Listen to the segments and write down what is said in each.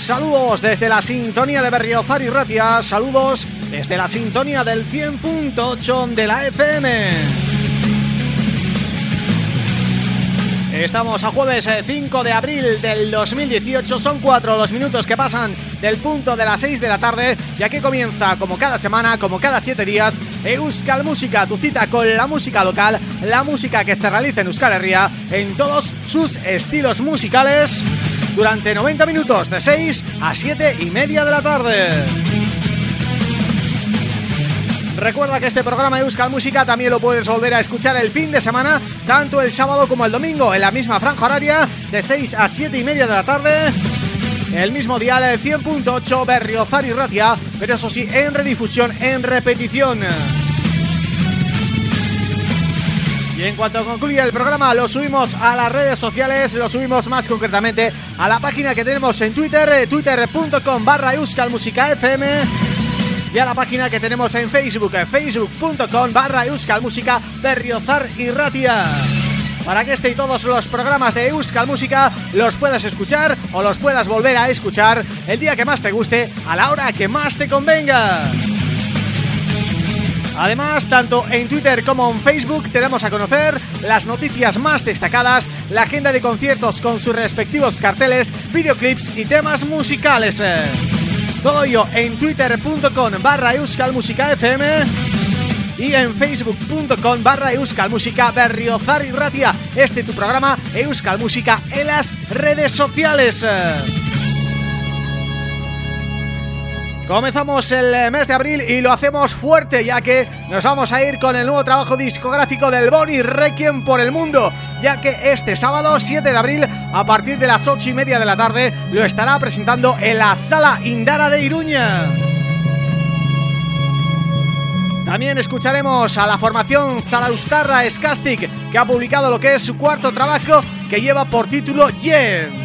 Saludos desde la sintonía de Berriozar y Ratia, saludos desde la sintonía del 100.8 de la FM. Estamos a jueves 5 de abril del 2018, son cuatro los minutos que pasan del punto de las 6 de la tarde, ya que comienza como cada semana, como cada siete días, Euskal Música, tu cita con la música local, la música que se realiza en Euskal Herria, en todos sus estilos musicales durante 90 minutos de 6 a 7 y media de la tarde. Recuerda que este programa de Euskal Música también lo puedes volver a escuchar el fin de semana, tanto el sábado como el domingo, en la misma franja horaria, de 6 a 7 y media de la tarde. El mismo día del 100.8 Berriozar y Ratia, pero eso sí, en redifusión, en repetición. Y en cuanto concluya el programa lo subimos a las redes sociales, lo subimos más concretamente a la página que tenemos en Twitter, twitter.com barra FM y a la página que tenemos en Facebook, facebook.com barra Música Berriozar y Ratia. para que este y todos los programas de Euskal Música los puedas escuchar o los puedas volver a escuchar el día que más te guste, a la hora que más te convenga. Además, tanto en Twitter como en Facebook te damos a conocer las noticias más destacadas, la agenda de conciertos con sus respectivos carteles, videoclips y temas musicales. Todo ello en twitter.com barra FM y en facebook.com barra euskalmusica berriozar y ratia. Este tu programa Euskal Música en las redes sociales. Comenzamos el mes de abril y lo hacemos fuerte ya que nos vamos a ir con el nuevo trabajo discográfico del Boni Requiem por el Mundo ya que este sábado 7 de abril a partir de las 8 y media de la tarde lo estará presentando en la Sala Indara de Iruña. También escucharemos a la formación Zaraustarra Skastik que ha publicado lo que es su cuarto trabajo que lleva por título Yen.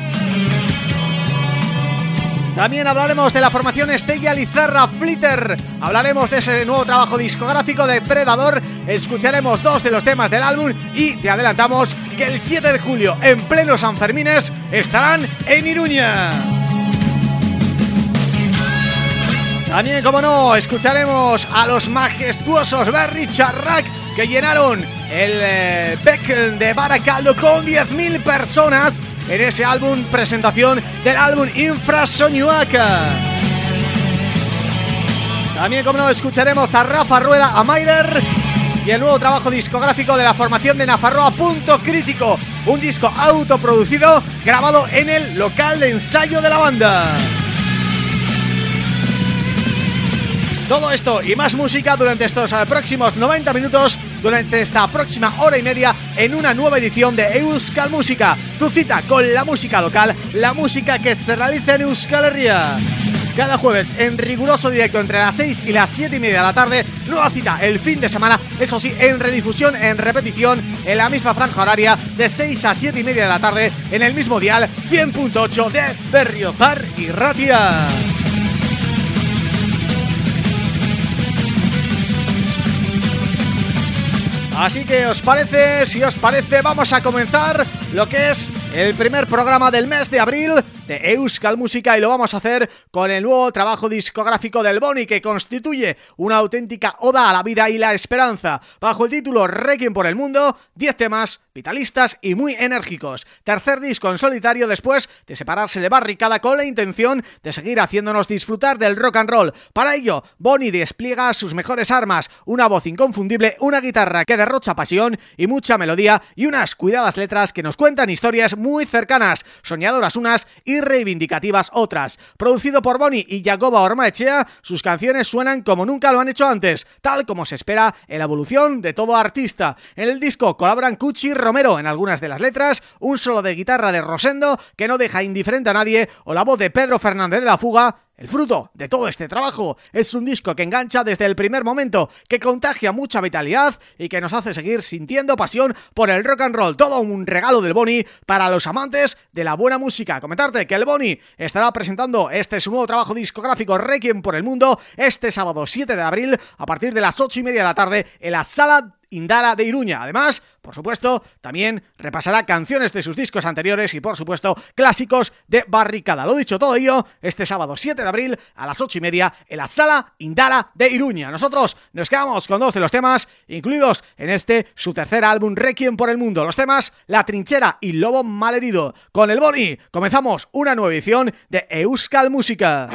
También hablaremos de la formación Estella Lizarra Flitter. Hablaremos de ese nuevo trabajo discográfico de Predador. Escucharemos dos de los temas del álbum Y te adelantamos que el 7 de julio, en pleno San Fermines Estarán en Iruña. También, como no, escucharemos a los majestuosos Berry Charrac Que llenaron el eh, Beck de Baracaldo con 10.000 personas en ese álbum presentación del álbum Infrasoñuaca. También, como no, escucharemos a Rafa Rueda, a Maider y el nuevo trabajo discográfico de la formación de Nafarroa Punto Crítico, un disco autoproducido grabado en el local de ensayo de la banda. Todo esto y más música durante estos eh, próximos 90 minutos, durante esta próxima hora y media en una nueva edición de Euskal Música, tu cita con la música local, la música que se realiza en Euskal Herria. Cada jueves en riguroso directo entre las 6 y las 7 y media de la tarde, nueva cita el fin de semana, eso sí, en redifusión, en repetición, en la misma franja horaria de 6 a 7 y media de la tarde, en el mismo dial 100.8 de Berriozar y Ratia. Así que os parece, si os parece, vamos a comenzar lo que es el primer programa del mes de abril de Euskal Música y lo vamos a hacer con el nuevo trabajo discográfico del Boni que constituye una auténtica oda a la vida y la esperanza. Bajo el título Requiem por el Mundo, 10 temas vitalistas y muy enérgicos. Tercer disco en solitario después de separarse de Barricada con la intención de seguir haciéndonos disfrutar del rock and roll. Para ello, Boni despliega sus mejores armas, una voz inconfundible, una guitarra que derrocha pasión y mucha melodía y unas cuidadas letras que nos cuentan historias muy cercanas, soñadoras unas y reivindicativas otras. Producido por Boni y Jacoba Ormaechea, sus canciones suenan como nunca lo han hecho antes, tal como se espera en la evolución de todo artista. En el disco colaboran Cuchi Romero en algunas de las letras, un solo de guitarra de Rosendo que no deja indiferente a nadie o la voz de Pedro Fernández de la Fuga el fruto de todo este trabajo es un disco que engancha desde el primer momento, que contagia mucha vitalidad y que nos hace seguir sintiendo pasión por el rock and roll. Todo un regalo del Boni para los amantes de la buena música. Comentarte que el Boni estará presentando este su nuevo trabajo discográfico Requiem por el Mundo este sábado 7 de abril a partir de las 8 y media de la tarde en la Sala Indara de Iruña. Además, por supuesto, también repasará canciones de sus discos anteriores y, por supuesto, clásicos de Barricada. Lo dicho todo ello, este sábado 7 de abril a las 8 y media en la Sala Indara de Iruña. Nosotros nos quedamos con dos de los temas incluidos en este, su tercer álbum Requiem por el Mundo. Los temas La Trinchera y Lobo Malherido. Con el Boni comenzamos una nueva edición de Euskal Música.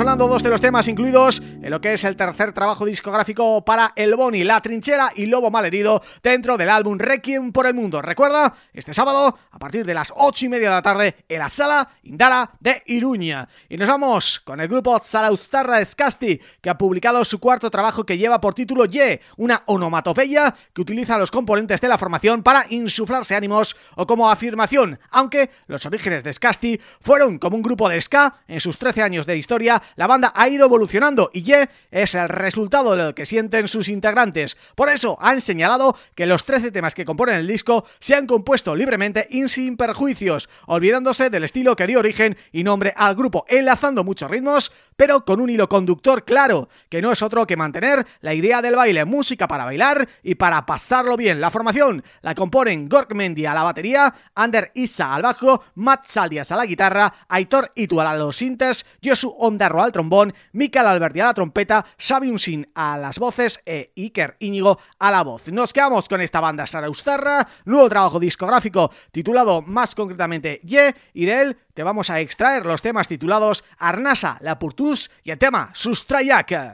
Sonando dos de los temas incluidos lo que es el tercer trabajo discográfico para El Boni, La Trinchera y Lobo Malherido dentro del álbum Requiem por el Mundo. Recuerda, este sábado, a partir de las ocho y media de la tarde, en la Sala Indara de Iruña. Y nos vamos con el grupo Zaraustarra Escasti, que ha publicado su cuarto trabajo que lleva por título Ye, una onomatopeya que utiliza los componentes de la formación para insuflarse ánimos o como afirmación, aunque los orígenes de Scasti fueron como un grupo de ska en sus 13 años de historia, la banda ha ido evolucionando y Ye es el resultado de lo que sienten sus integrantes. Por eso han señalado que los 13 temas que componen el disco se han compuesto libremente y sin perjuicios, olvidándose del estilo que dio origen y nombre al grupo, enlazando muchos ritmos, pero con un hilo conductor claro, que no es otro que mantener la idea del baile, música para bailar y para pasarlo bien. La formación la componen Gork Mendy a la batería, Ander Issa al bajo, Matt Saldias a la guitarra, Aitor Itual a los sintes, Josu Ondarro al trombón, Mikael Alberti a la trompeta, Xavi Unsin a las voces e Iker Íñigo a la voz. Nos quedamos con esta banda Saraustarra, nuevo trabajo discográfico titulado más concretamente Ye, y de él te vamos a extraer los temas titulados Arnasa, La Virus i el tema Sustrajaka.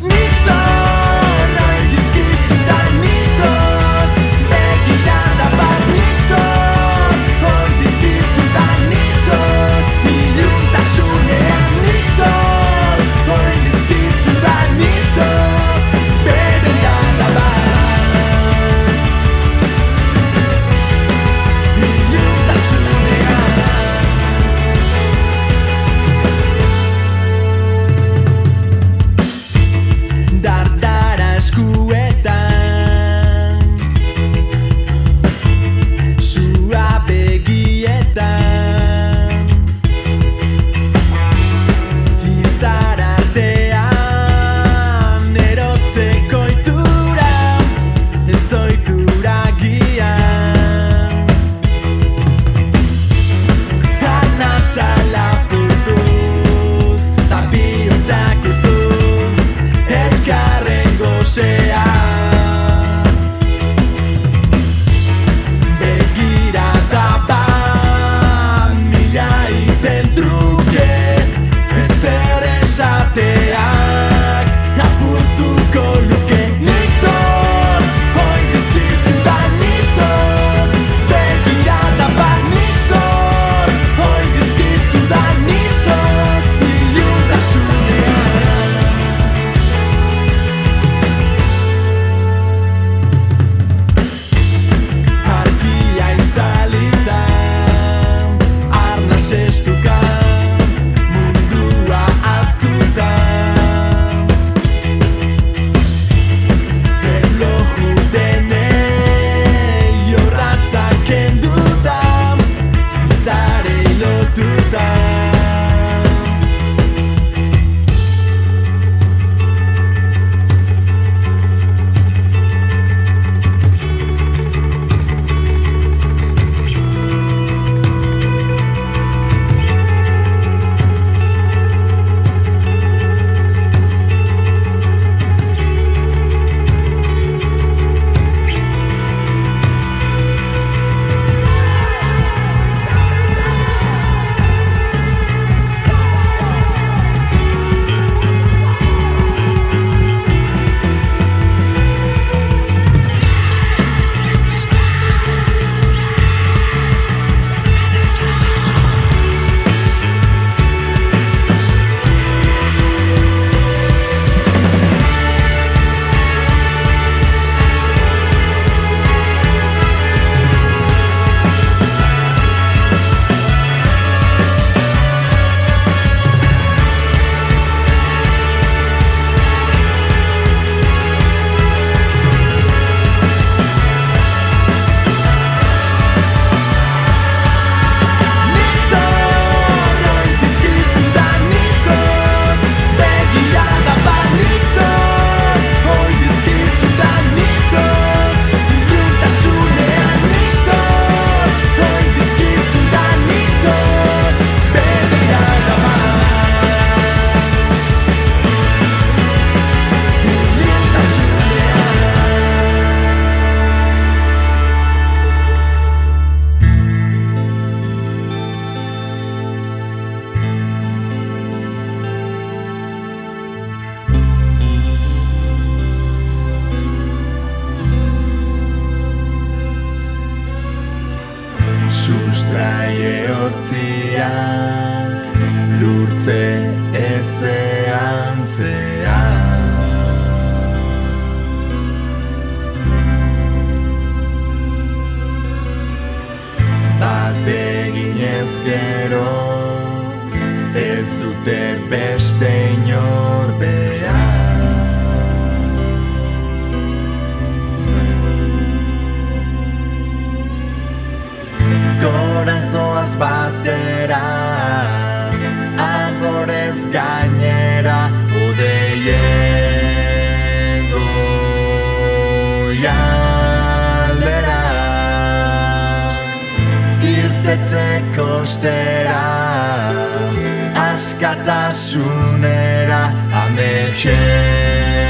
Nixon, ai, disquisi de Nixon, vegi nada per Nixon, oi, disquisi de Nixon, i llum t'aixuguem Nixon. aldera Irtetzeko ostera. Askatasunera. Ametxera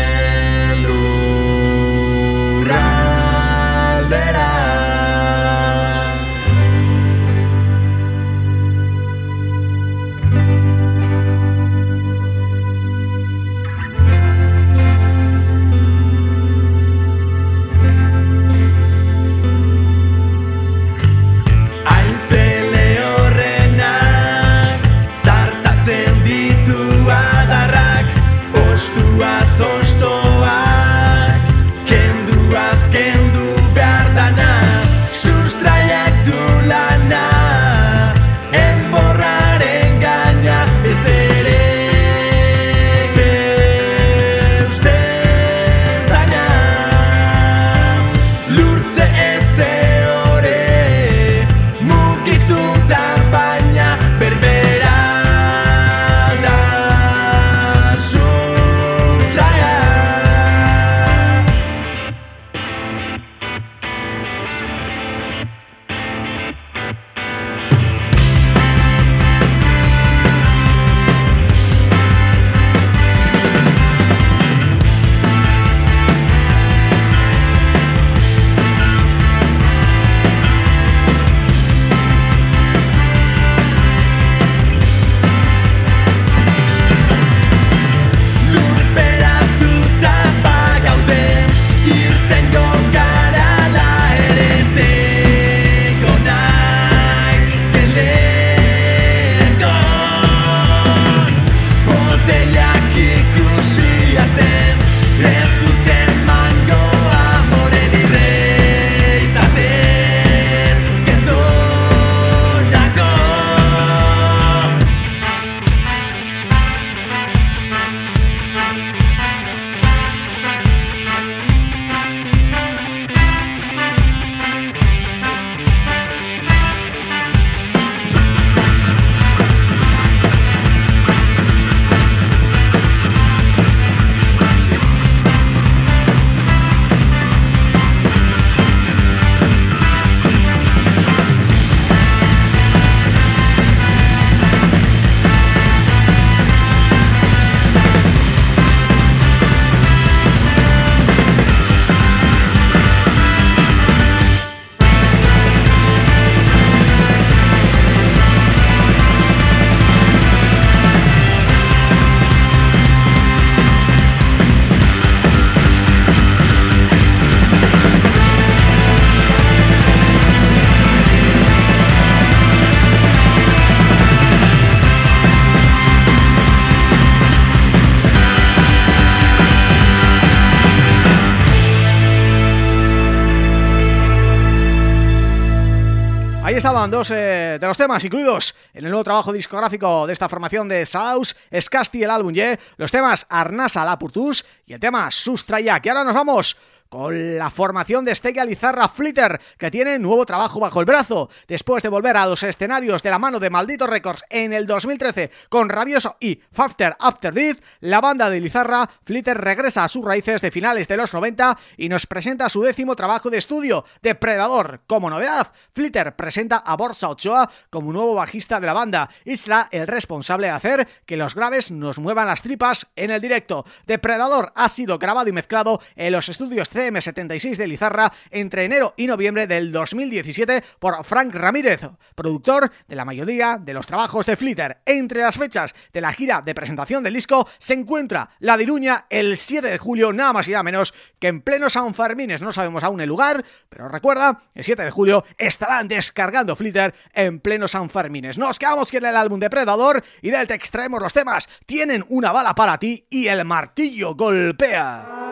Dos eh, de los temas incluidos en el nuevo trabajo discográfico de esta formación de Saus, Escasti el álbum Ye, los temas Arnasa la Purtus y el tema Sustraya, que ahora nos vamos con la formación de Estella Lizarra Flitter, que tiene nuevo trabajo bajo el brazo, después de volver a los escenarios de la mano de Maldito Records en el 2013 con Rabioso y Faster After Death, la banda de Lizarra Flitter regresa a sus raíces de finales de los 90 y nos presenta su décimo trabajo de estudio, Depredador. Como novedad, Flitter presenta a Borsa Ochoa como nuevo bajista de la banda, Isla el responsable de hacer que los graves nos muevan las tripas en el directo. Depredador ha sido grabado y mezclado en los estudios CM76 de Lizarra entre enero y noviembre del 2017 por Frank Ramírez, productor de la mayoría de los trabajos de Flitter. Entre las fechas de la gira de presentación del disco se encuentra la de Iruña el 7 de julio, nada más y nada menos que en pleno San Fermines. No sabemos aún el lugar, pero recuerda, el 7 de julio estarán descargando Flitter en pleno San Fermines. Nos quedamos con el álbum Depredador y del te extraemos los temas Tienen una bala para ti y El martillo golpea.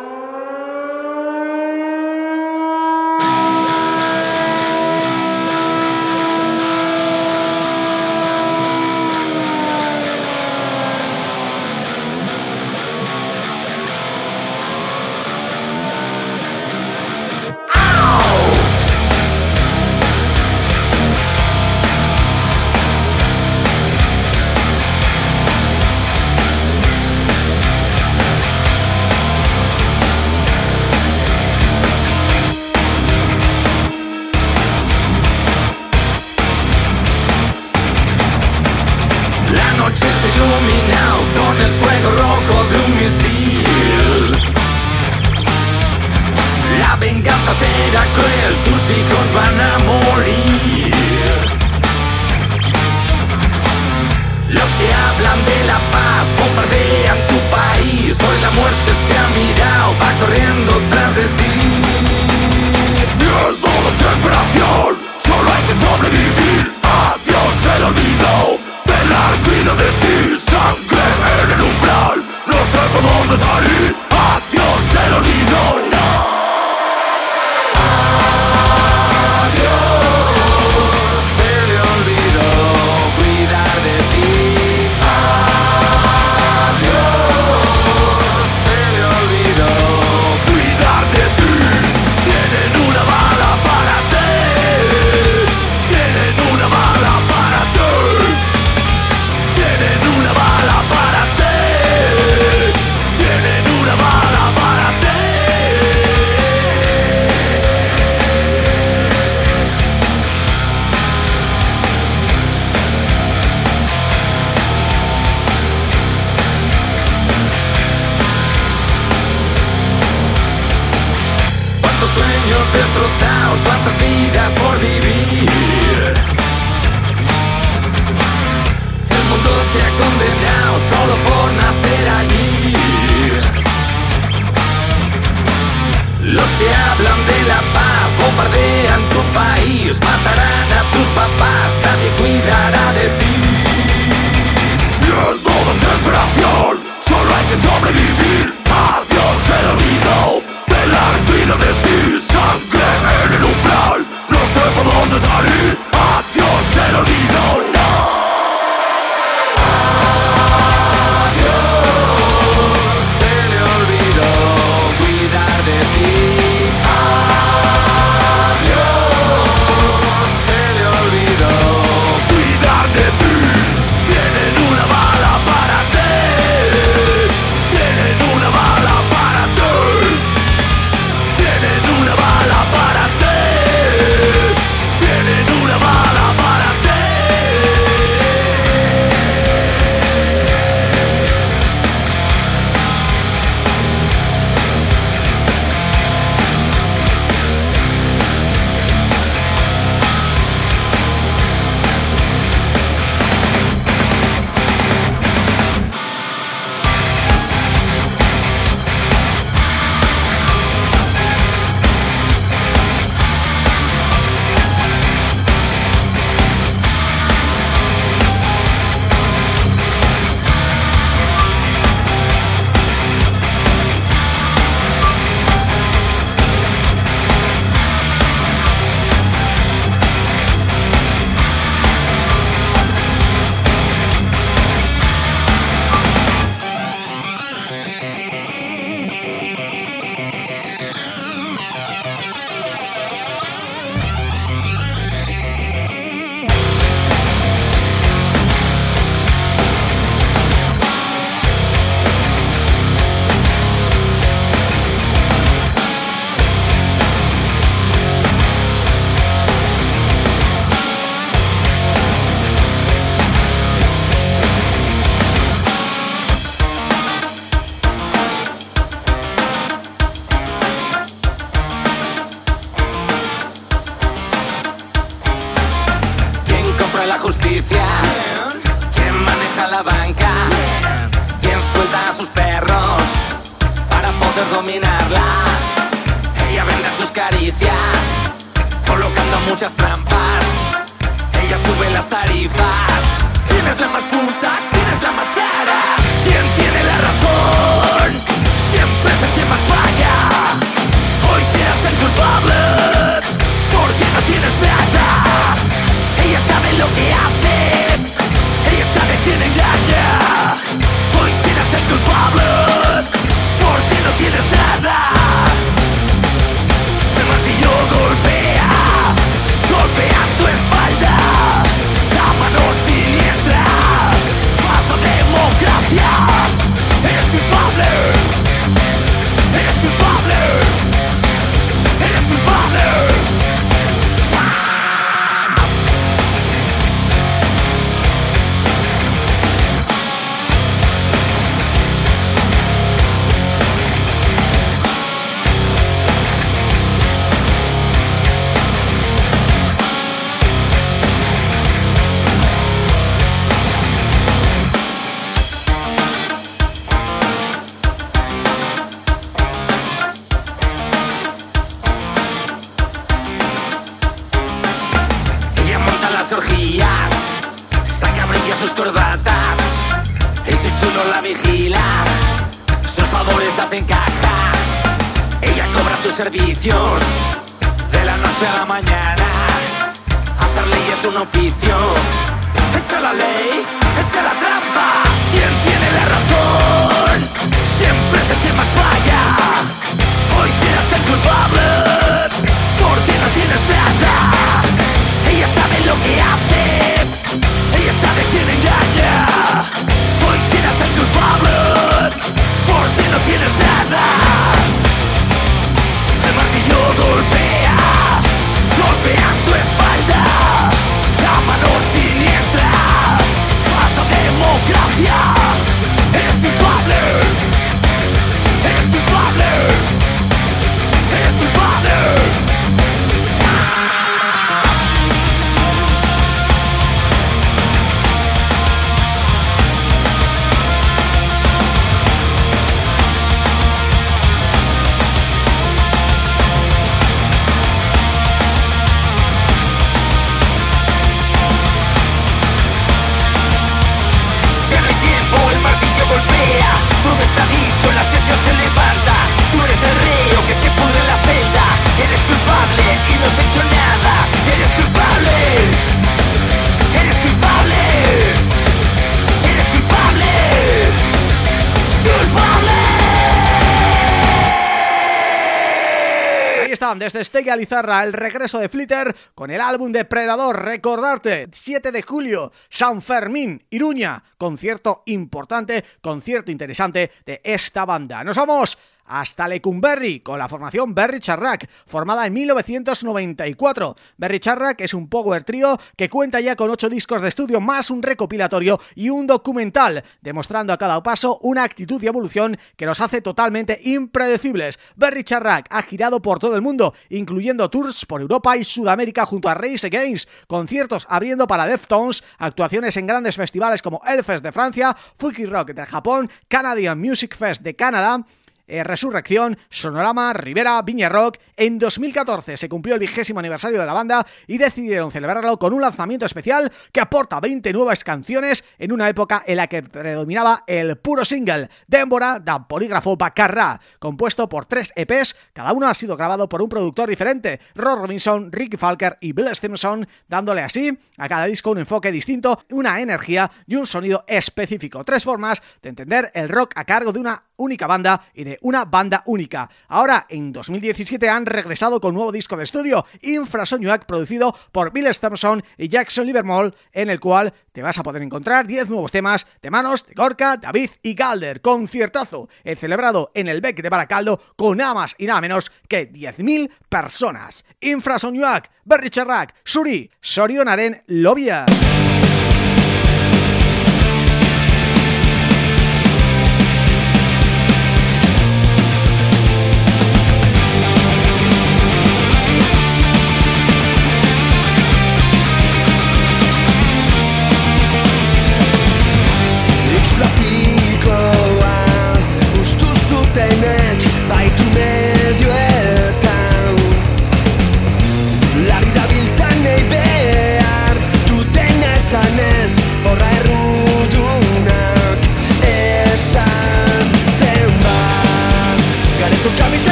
Estella Lizarra, el regreso de Flitter con el álbum de Predador, recordarte, 7 de julio, San Fermín, Iruña, concierto importante, concierto interesante de esta banda. Nos vamos hasta Lecumberri con la formación Berry Charrac, formada en 1994. Berry Charrac es un power trío que cuenta ya con 8 discos de estudio más un recopilatorio y un documental, demostrando a cada paso una actitud y evolución que los hace totalmente impredecibles. Berry Charrac ha girado por todo el mundo, incluyendo tours por Europa y Sudamérica junto a Race Against, conciertos abriendo para Deftones, actuaciones en grandes festivales como Elfest de Francia, Fuki Rock de Japón, Canadian Music Fest de Canadá, eh, Resurrección, Sonorama, Rivera, Viña Rock. En 2014 se cumplió el vigésimo aniversario de la banda y decidieron celebrarlo con un lanzamiento especial que aporta 20 nuevas canciones en una época en la que predominaba el puro single Démbora da Polígrafo Bacarra, compuesto por tres EPs, cada uno ha sido grabado por un productor diferente, Rob Robinson, Ricky Falker y Bill Stevenson, dándole así a cada disco un enfoque distinto, una energía y un sonido específico. Tres formas de entender el rock a cargo de una única banda y de una banda única. Ahora, en 2017 han regresado con nuevo disco de estudio, Infrasonic, producido por Bill Stevenson y Jackson Livermore, en el cual te vas a poder encontrar 10 nuevos temas de manos de Gorka, David y Galder. Conciertazo, el celebrado en el Beck de Baracaldo con nada más y nada menos que 10.000 personas. Infrasonic, Berry Charrac, Suri, Sorionaren, Lobia.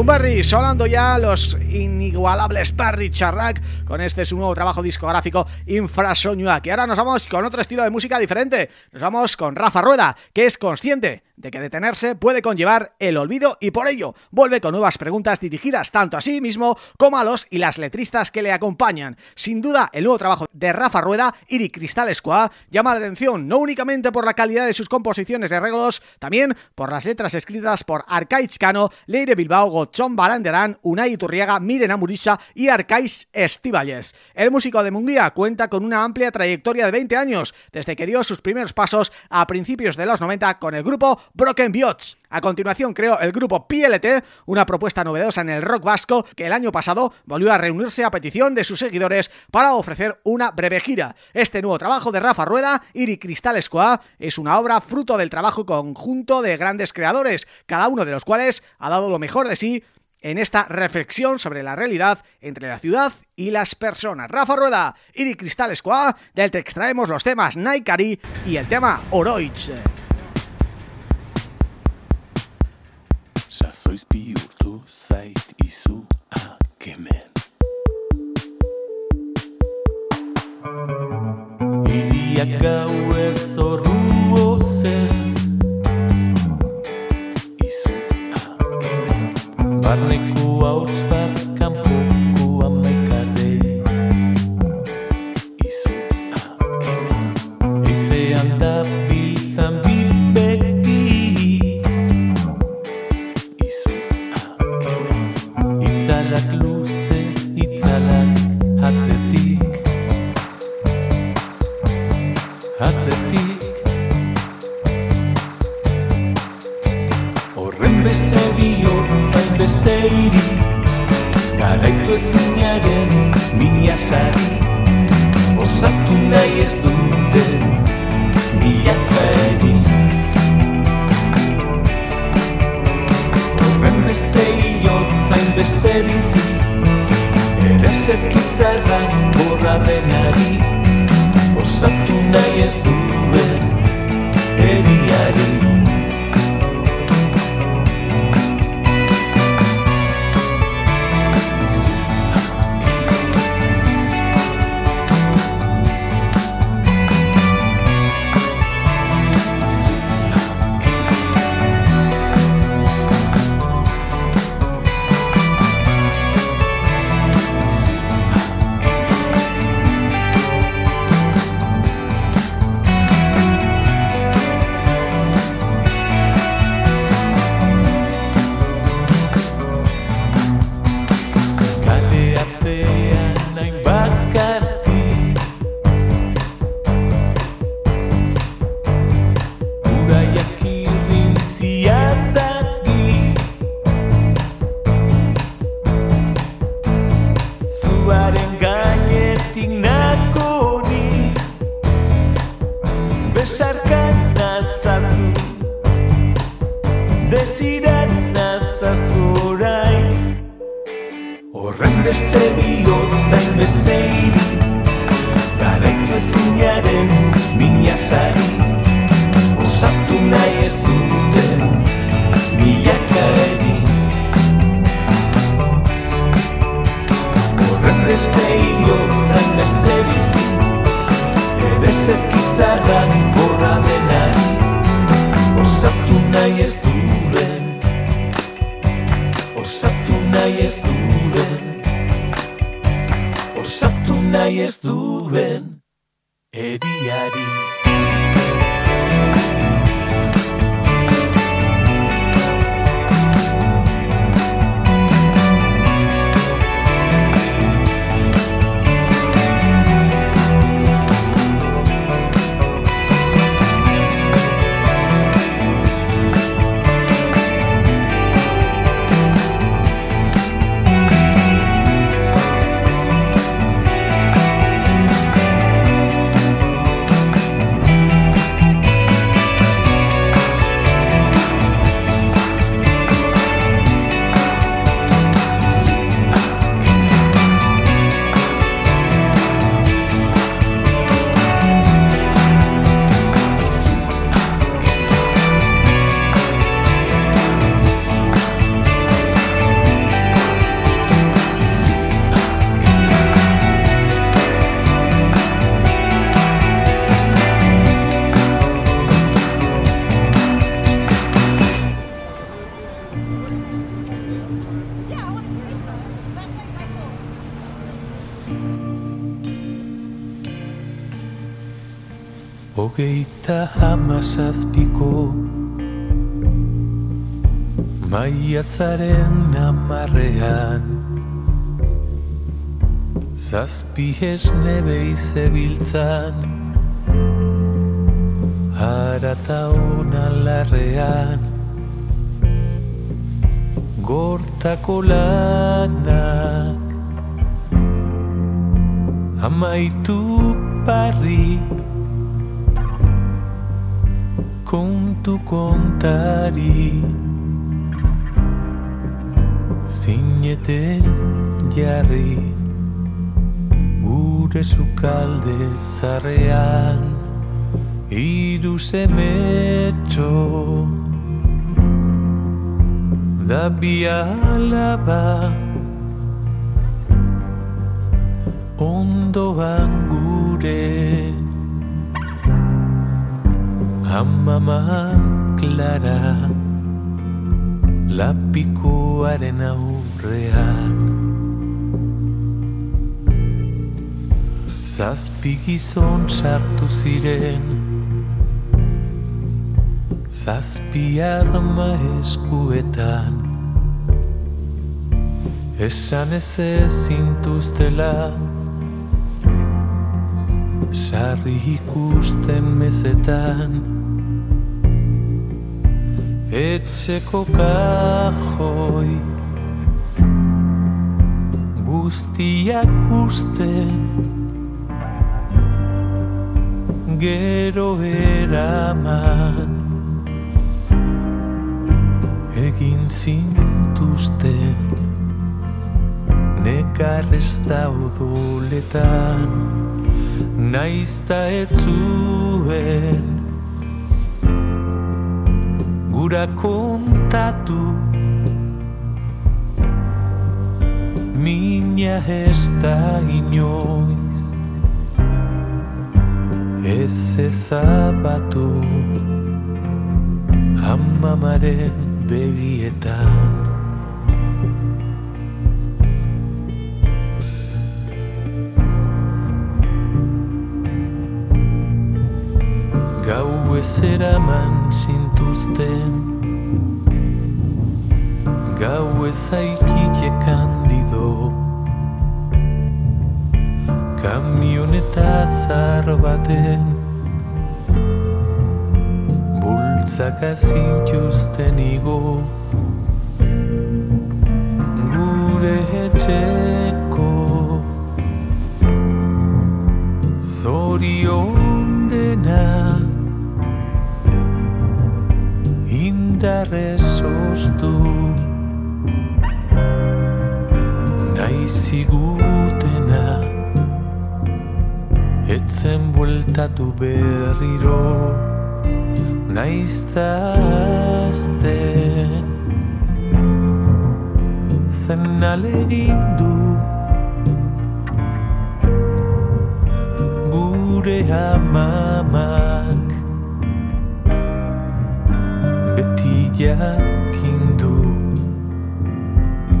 Lecumberri, sonando ya los inigualables Parry Charrac con este su nuevo trabajo discográfico Infrasoñua, que ahora nos vamos con otro estilo de música diferente. Nos vamos con Rafa Rueda, que es consciente de que detenerse puede conllevar el olvido y por ello vuelve con nuevas preguntas dirigidas tanto a sí mismo como a los y las letristas que le acompañan. Sin duda, el nuevo trabajo de Rafa Rueda, Iri Cristal Squad, llama la atención no únicamente por la calidad de sus composiciones de arreglos, también por las letras escritas por Arcaiz Cano, Leire Bilbao, Gochón Balanderán, Unai Iturriaga, Miren Amurisa y Arcaiz Estíbales. El músico de Munguía cuenta con una amplia trayectoria de 20 años, desde que dio sus primeros pasos a principios de los 90 con el grupo Broken Biots. A continuación creó el grupo PLT, una propuesta novedosa en el rock vasco que el año pasado volvió a reunirse a petición de sus seguidores para ofrecer una breve gira. Este nuevo trabajo de Rafa Rueda, Iri Cristal Squad, es una obra fruto del trabajo conjunto de grandes creadores, cada uno de los cuales ha dado lo mejor de sí en esta reflexión sobre la realidad entre la ciudad y las personas. Rafa Rueda, Iri Cristal Squad, del que extraemos los temas Naikari y el tema Oroitz. Sazoiz bihurtu zait izu akemen Iriak gau ez zen Izu akemen Barneko Baby Yadi. Hamazazpiko Maiatzaren amarrean Zazpi esne zebiltzan Harata hona larrean Gortako lanak Amaitu parri kontu kontari Zineten jarri Gure zukalde zarrean Iru semetxo Da bialaba Ondoan gure Amama Clara Lapikoaren aurrean. Zazpi gizon sartu ziren Zazpi arma eskuetan. Esan ez ezintuztela Sarri ikusten mezetan etxeko kajoi. Guztiak usten gero eraman. Egin zintuzten nekarrezta odoletan naizta etzuen procura contato. Minha restanhões. Esse sábado amamaré bebietan. Eraman zintuzten. Gau ez aikike kandido Kamioneta zar baten. Bultzaka zintuzten igo. Gure etxeko. Zorion dena indarrez oztu Naizigutena Etzen bueltatu berriro. Naiztazten Zen alegin du. Gure amamak jakindu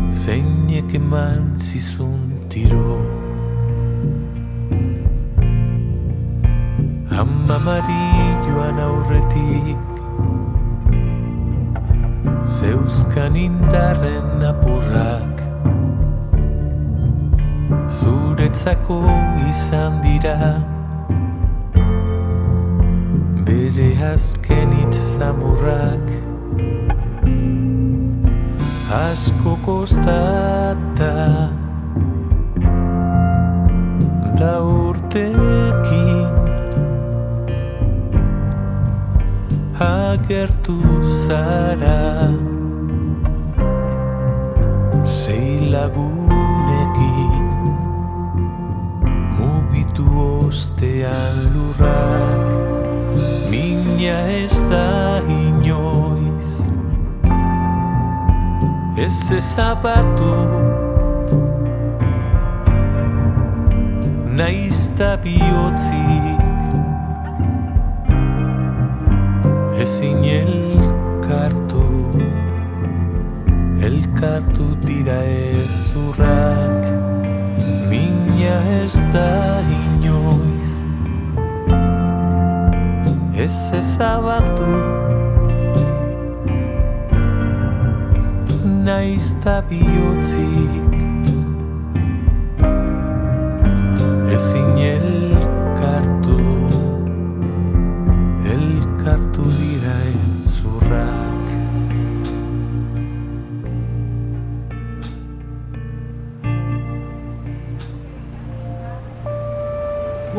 Zeinek eman zizun tiro Amamari joan aurretik Zeuzkan indarren apurrak Zuretzako izan dira Bere azken itzamurrak asko kostata. Da urtekin agertu zara. Sei lagunekin mugitu ostean lurrak. Mina ez ez ezabatu Naizta bihotzik. Ezin elkartu. Elkartu dira ezurrak. Mina ez da inoiz. Ez ezabatu naiz ta bihotzik. Ezin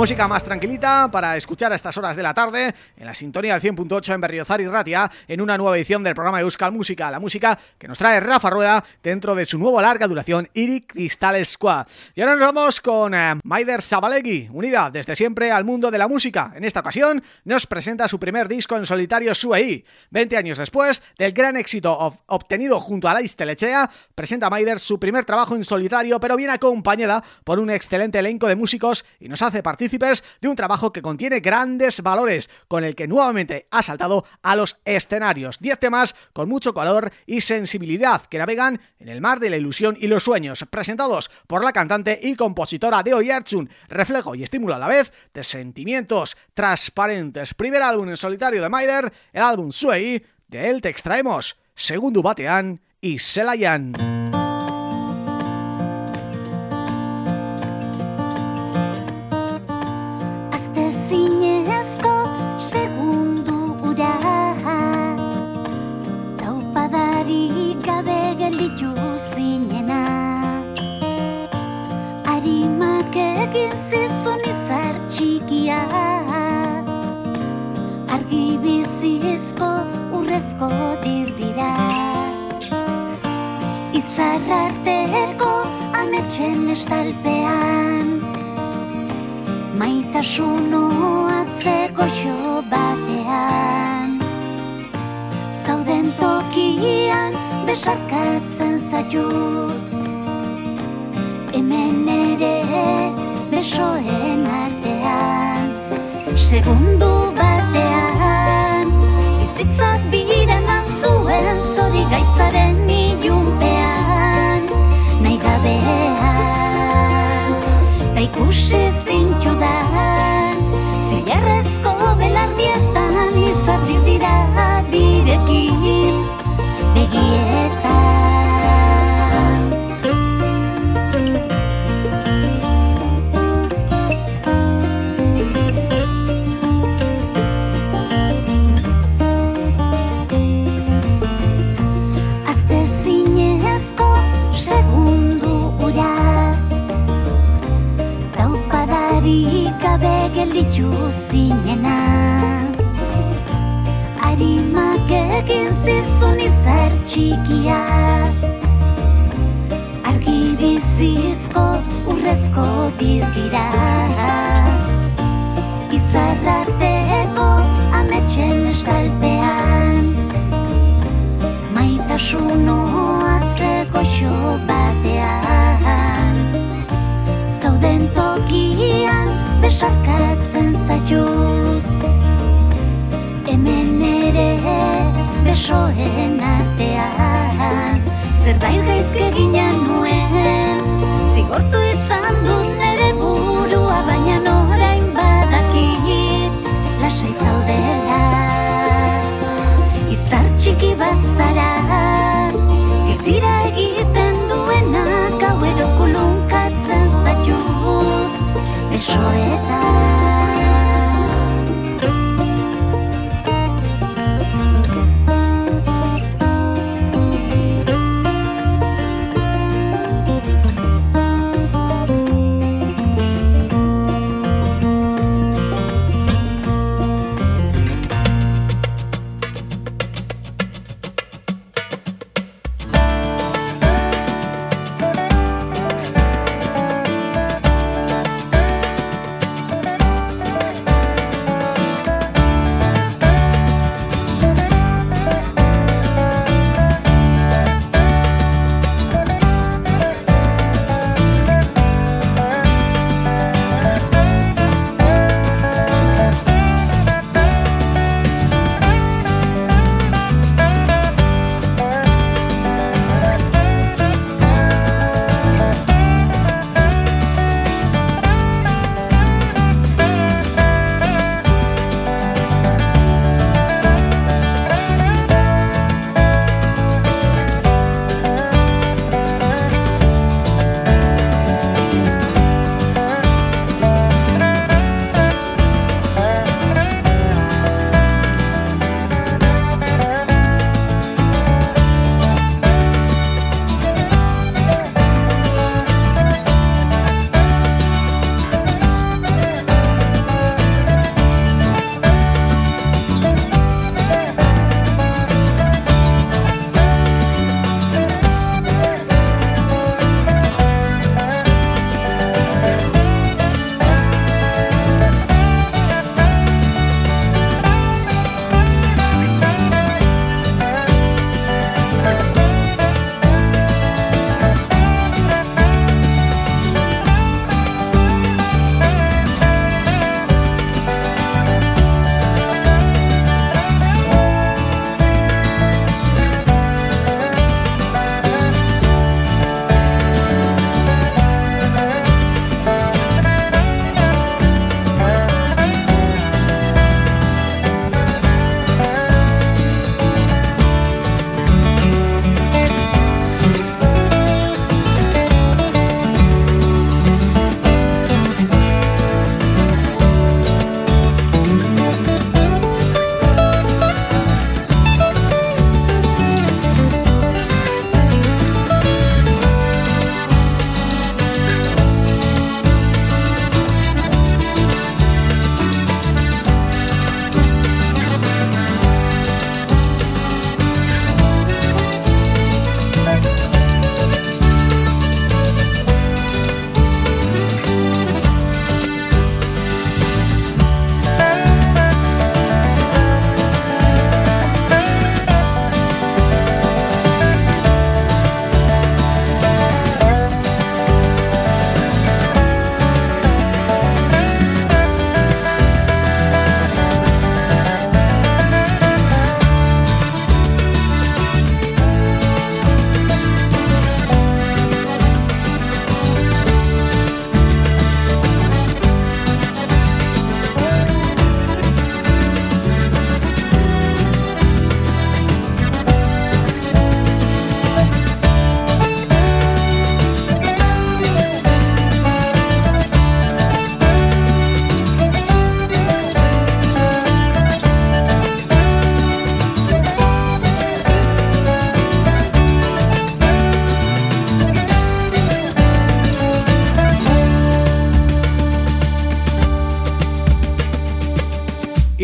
Música más tranquilita para escuchar a estas horas de la tarde en la sintonía del 100.8 en Berriozar y Ratia en una nueva edición del programa Euskal Música, la música que nos trae Rafa Rueda dentro de su nuevo larga duración Iri Crystal Squad. Y ahora nos vamos con eh, Maider Sabalegui, unida desde siempre al mundo de la música. En esta ocasión nos presenta su primer disco en solitario Suei. 20 años después del gran éxito obtenido junto a Lais Telechea, presenta Maider su primer trabajo en solitario pero bien acompañada por un excelente elenco de músicos y nos hace participar de un trabajo que contiene grandes valores, con el que nuevamente ha saltado a los escenarios. Diez temas con mucho color y sensibilidad que navegan en el mar de la ilusión y los sueños, presentados por la cantante y compositora de Oyartsun, reflejo y estímulo a la vez de sentimientos transparentes. Primer álbum en solitario de Maider, el álbum Suei, de él te extraemos Segundo Batean y Selayan. Egin zizun izar txikia. Argi bizizko urrezko dirdira Izar arteko ametxen estalpean. Maitasuno atzeko xo batean. Zauden tokian besarkatzen zaitu. Hemen besoen artean Segundu txikia. Argi bizizko urrezko dirgira. Izar arteko ametxen estalpean. Maitasuno atzeko xo batean. Zauden tokian besarkatzen zaitut besoen artean. Zerbait gaizke ginen nuen Zigortu izan dut nere burua Baina orain badakit Lasai zaudela. Izar txiki bat zara Erdira egiten duenak Gauero kulunkatzen zaitut Besoetan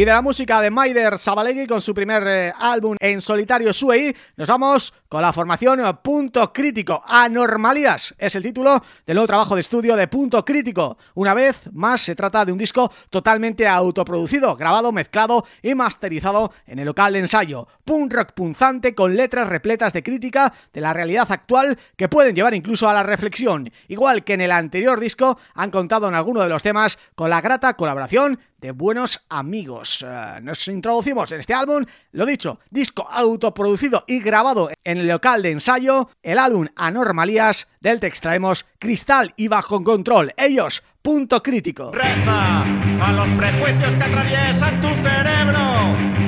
de la música de Maider Zabalegui con su primer eh, álbum en solitario Suei, nos vamos con la formación Punto Crítico. Anormalías es el título del nuevo trabajo de estudio de Punto Crítico. Una vez más se trata de un disco totalmente autoproducido, grabado, mezclado y masterizado en el local de ensayo. Punk rock punzante con letras repletas de crítica de la realidad actual que pueden llevar incluso a la reflexión. Igual que en el anterior disco han contado en alguno de los temas con la grata colaboración de buenos amigos. Eh, nos introducimos en este álbum, lo dicho, disco autoproducido y grabado en el local de ensayo, el álbum Anormalías, del te extraemos Cristal y Bajo Control. Ellos, punto crítico. Reza a los prejuicios que atraviesan tu cerebro.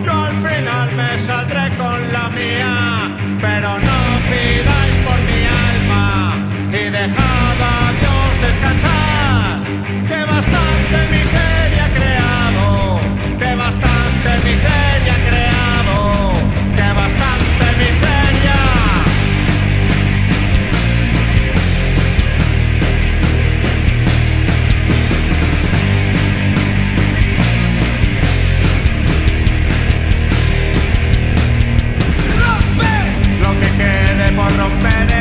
Yo al final me saldré con la mía, pero no pidáis por mi alma y dejad a Dios descansar. Que bastante miseria no man.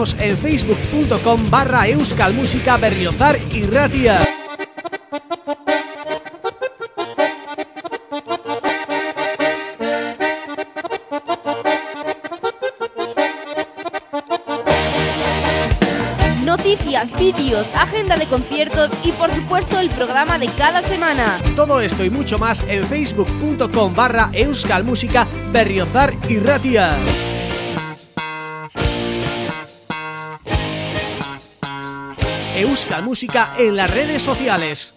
En facebook.com barra euskalmusica berriozar y ratia. Noticias, vídeos, agenda de conciertos y por supuesto el programa de cada semana. Todo esto y mucho más en facebook.com barra euskalmusica berriozar y ratia. Música en las redes sociales.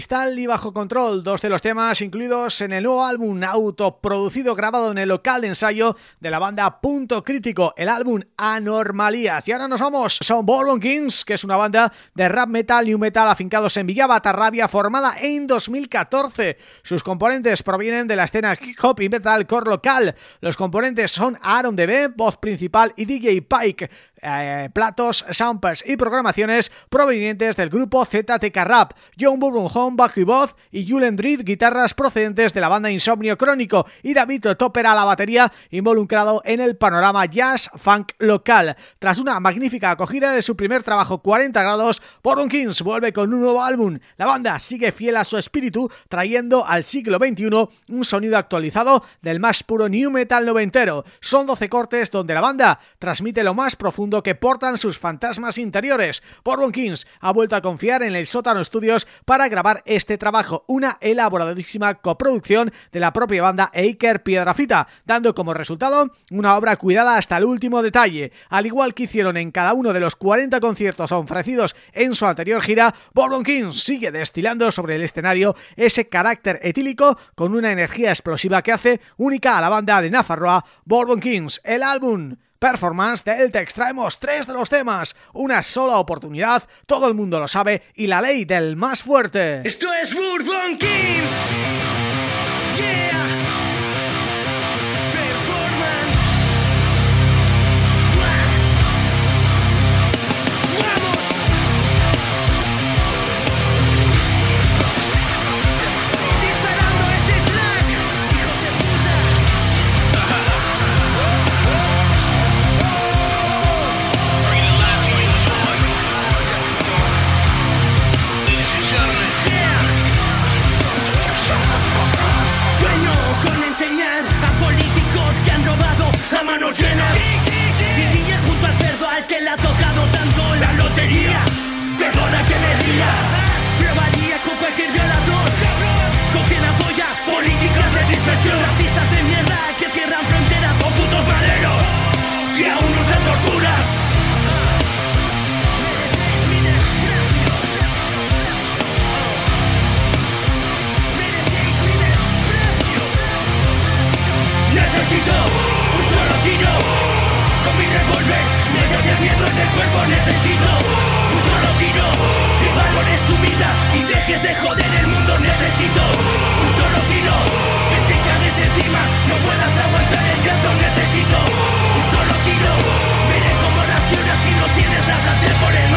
Cristal y Bajo Control, dos de los temas incluidos en el nuevo álbum autoproducido grabado en el local de ensayo de la banda Punto Crítico, el álbum Anormalías. Y ahora nos vamos, son Bourbon Kings, que es una banda de rap metal, new metal afincados en Villa Batarrabia, formada en 2014. Sus componentes provienen de la escena hip hop y metalcore local. Los componentes son Aaron DB, voz principal, y DJ Pike, eh, platos, samples y programaciones provenientes del grupo ZTK Rap, John Bourbon Home, bajo y voz y Julen Dreed, guitarras procedentes de la banda Insomnio Crónico y David Topper a la batería involucrado en el panorama jazz funk local. Tras una magnífica acogida de su primer trabajo 40 grados, Bourbon Kings vuelve con un nuevo álbum. La banda sigue fiel a su espíritu, trayendo al siglo XXI un sonido actualizado del más puro new metal noventero. Son 12 cortes donde la banda transmite lo más profundo que portan sus fantasmas interiores. Bourbon Kings ha vuelto a confiar en el Sótano Studios para grabar este trabajo, una elaboradísima coproducción de la propia banda Eiker Piedrafita, dando como resultado una obra cuidada hasta el último detalle. Al igual que hicieron en cada uno de los 40 conciertos ofrecidos en su anterior gira, Bourbon Kings sigue destilando sobre el escenario ese carácter etílico con una energía explosiva que hace única a la banda de Nafarroa, Bourbon Kings, el álbum Performance del te extraemos tres de los temas, una sola oportunidad, todo el mundo lo sabe y la ley del más fuerte. Esto es Bourbon Kings. simple Negro de miedo en el cuerpo necesito. Un solo tiro Que valores tu vida Y dejes de joder el mundo necesito. Un solo tiro Que te cagues encima No puedas aguantar el llanto necesito. Un solo tiro Veré cómo reaccionas si no tienes la sartén por el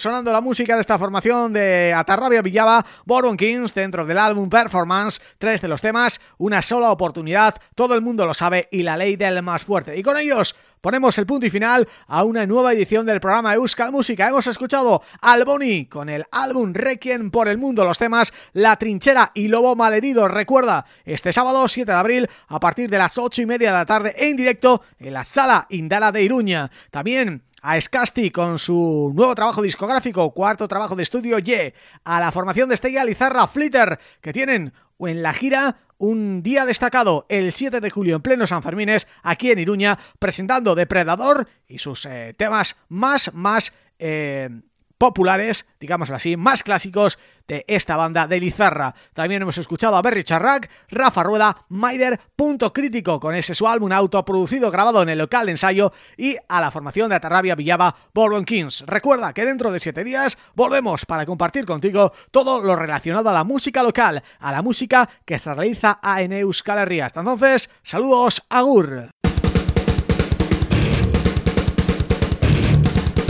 sonando la música de esta formación de Atarrabia Villaba, Boron Kings, dentro del álbum Performance, tres de los temas, una sola oportunidad, todo el mundo lo sabe y la ley del más fuerte. Y con ellos ponemos el punto y final a una nueva edición del programa Euskal Música. Hemos escuchado al Boni con el álbum Requiem por el Mundo, los temas La Trinchera y Lobo Malherido. Recuerda, este sábado 7 de abril a partir de las 8 y media de la tarde en directo en la Sala Indala de Iruña. También a Scasti con su nuevo trabajo discográfico, cuarto trabajo de estudio Y, a la formación de Estella Lizarra Flitter, que tienen en la gira un día destacado el 7 de julio en pleno San Fermines, aquí en Iruña, presentando Depredador y sus eh, temas más, más eh, populares, digámoslo así, más clásicos de esta banda de Lizarra. También hemos escuchado a Berry Charrac, Rafa Rueda, Maider, Punto Crítico, con ese su álbum autoproducido grabado en el local de ensayo y a la formación de Atarrabia Villaba Bourbon Kings. Recuerda que dentro de siete días volvemos para compartir contigo todo lo relacionado a la música local, a la música que se realiza en Euskal Herria. Hasta entonces, saludos, agur.